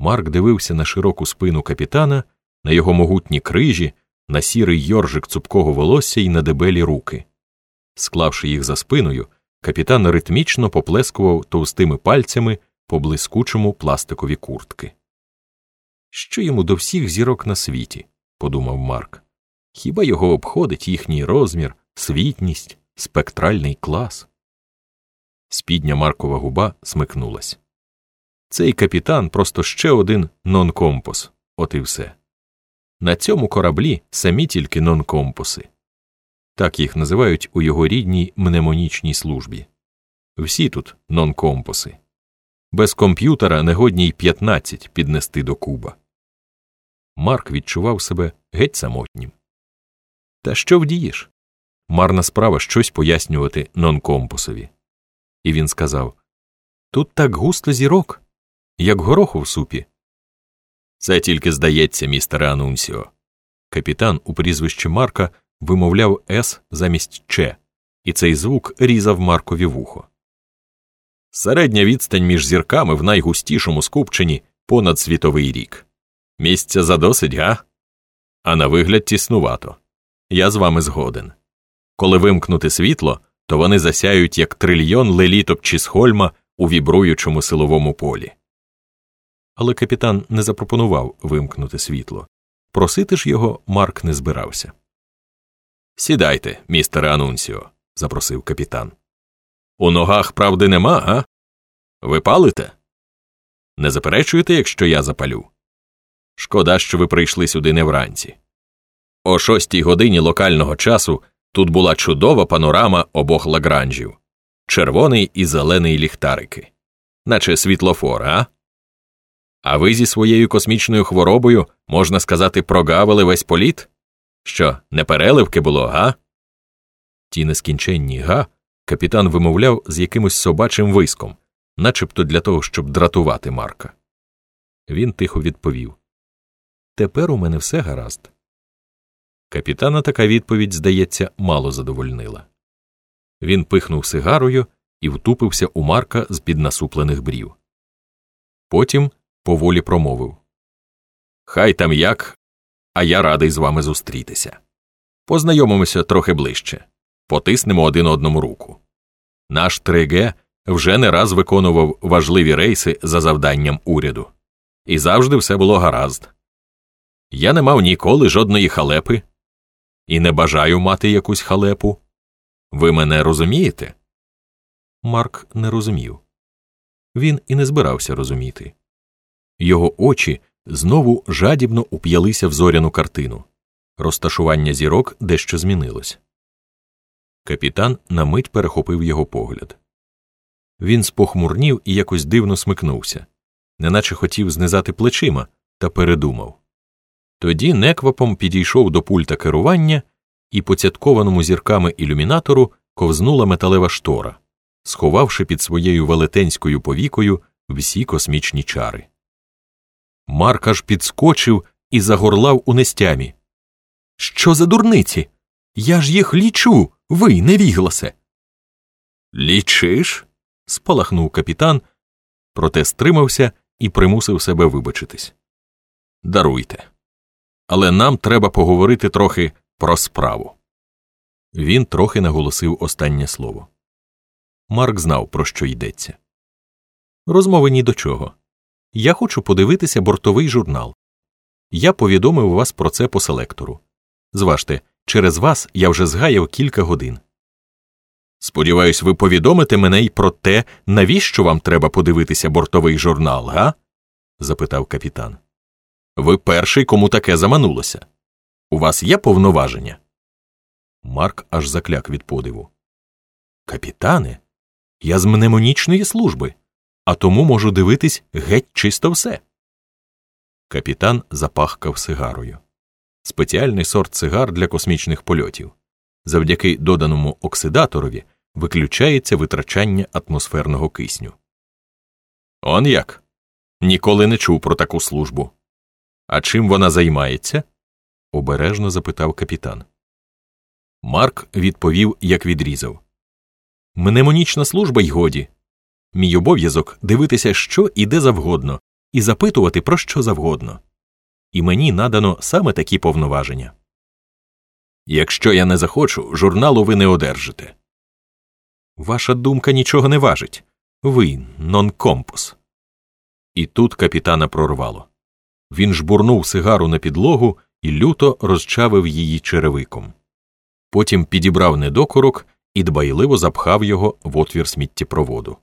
Марк дивився на широку спину капітана, на його могутні крижі, на сірий йоржик цупкого волосся і на дебелі руки. Склавши їх за спиною, капітан ритмічно поплескував товстими пальцями по блискучому пластикові куртки. Що йому до всіх зірок на світі, подумав Марк. Хіба його обходить їхній розмір, світність, спектральний клас? Спідня Маркова губа смикнулась. Цей капітан просто ще один нонкомпос, от і все. На цьому кораблі самі тільки нонкомпоси. Так їх називають у його рідній мнемонічній службі. Всі тут нонкомпоси. Без комп'ютера негодні й 15 піднести до куба. Марк відчував себе геть самотнім. Та що вдієш? Марна справа щось пояснювати нонкомпосові. І він сказав Тут так густо зірок, як гороху в супі. Це тільки здається, містере Анунсіо. Капітан у прізвищі Марка вимовляв С замість Ч, і цей звук різав Маркові вухо. Середня відстань між зірками в найгустішому скупченні понад світовий рік. Місця задосить, га? А на вигляд тіснувато. Я з вами згоден. Коли вимкнути світло, то вони засяють як трильйон леліток чи схольма у вібруючому силовому полі. Але капітан не запропонував вимкнути світло. Просити ж його Марк не збирався. Сідайте, містере Анунсіо, запросив капітан. У ногах правди нема, га? Ви палите? Не заперечуєте, якщо я запалю? Шкода, що ви прийшли сюди не вранці. О шостій годині локального часу тут була чудова панорама обох лагранжів червоний і зелений ліхтарики, наче світлофор, а? А ви зі своєю космічною хворобою, можна сказати, прогавили весь політ? Що, не переливки було, га? Ті нескінченні га капітан вимовляв з якимось собачим виском, начебто для того, щоб дратувати Марка. Він тихо відповів Тепер у мене все гаразд. Капітана така відповідь, здається, мало задовольнила. Він пихнув сигарою і втупився у Марка з під насуплених брів. Потім поволі промовив Хай там як, а я радий з вами зустрітися. Познайомимося трохи ближче, потиснемо один одному руку. Наш 3Г вже не раз виконував важливі рейси за завданням уряду, і завжди все було гаразд. Я не мав ніколи жодної халепи і не бажаю мати якусь халепу. Ви мене розумієте? Марк не розумів. Він і не збирався розуміти. Його очі знову жадібно уп'ялися в зоряну картину. Розташування зірок дещо змінилось. Капітан на мить перехопив його погляд. Він спохмурнів і якось дивно смикнувся, неначе хотів знизати плечима, та передумав. Тоді неквапом підійшов до пульта керування, і по цяткованому зірками ілюмінатору ковзнула металева штора, сховавши під своєю велетенською повікою всі космічні чари. Марк аж підскочив і загорлав у нестямі. Що за дурниці? Я ж їх лічу, ви, невігласе. Лічиш? спалахнув капітан, проте стримався і примусив себе вибачитись. Даруйте. Але нам треба поговорити трохи про справу. Він трохи наголосив останнє слово. Марк знав, про що йдеться. Розмови ні до чого. Я хочу подивитися бортовий журнал. Я повідомив вас про це по селектору. Зважте, через вас я вже згаяв кілька годин. Сподіваюсь, ви повідомите мене й про те, навіщо вам треба подивитися бортовий журнал, га? запитав капітан. Ви перший, кому таке заманулося. У вас є повноваження? Марк аж закляк від подиву. Капітане, я з мнемонічної служби а тому можу дивитись геть чисто все. Капітан запахкав сигарою. Спеціальний сорт сигар для космічних польотів. Завдяки доданому оксидаторові виключається витрачання атмосферного кисню. Он як? Ніколи не чув про таку службу. А чим вона займається? обережно запитав капітан. Марк відповів, як відрізав Мнемонічна служба й годі. Мій обов'язок дивитися, що і де завгодно, і запитувати про що завгодно. І мені надано саме такі повноваження. Якщо я не захочу, журналу ви не одержите. Ваша думка нічого не важить. Ви нонкомпус. І тут капітана прорвало. Він жбурнув сигару на підлогу і люто розчавив її черевиком. Потім підібрав недокорок і дбайливо запхав його в отвір сміттєпроводу.